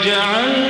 وجعلنا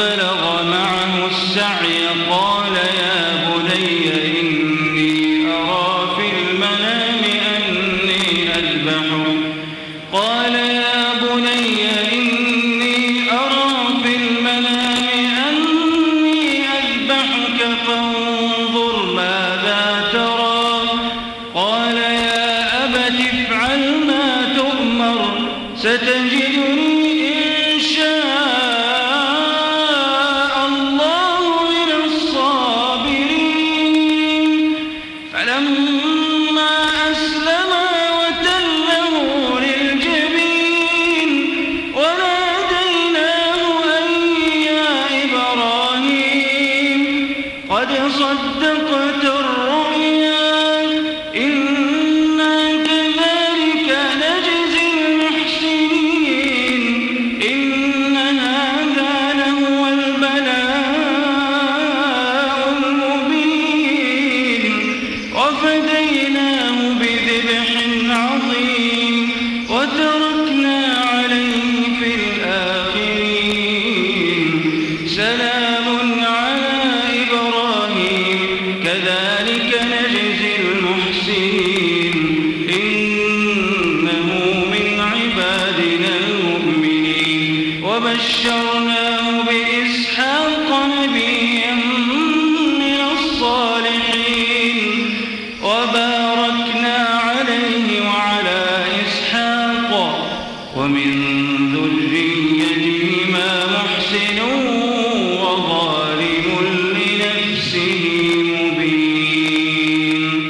بلغ المؤمنين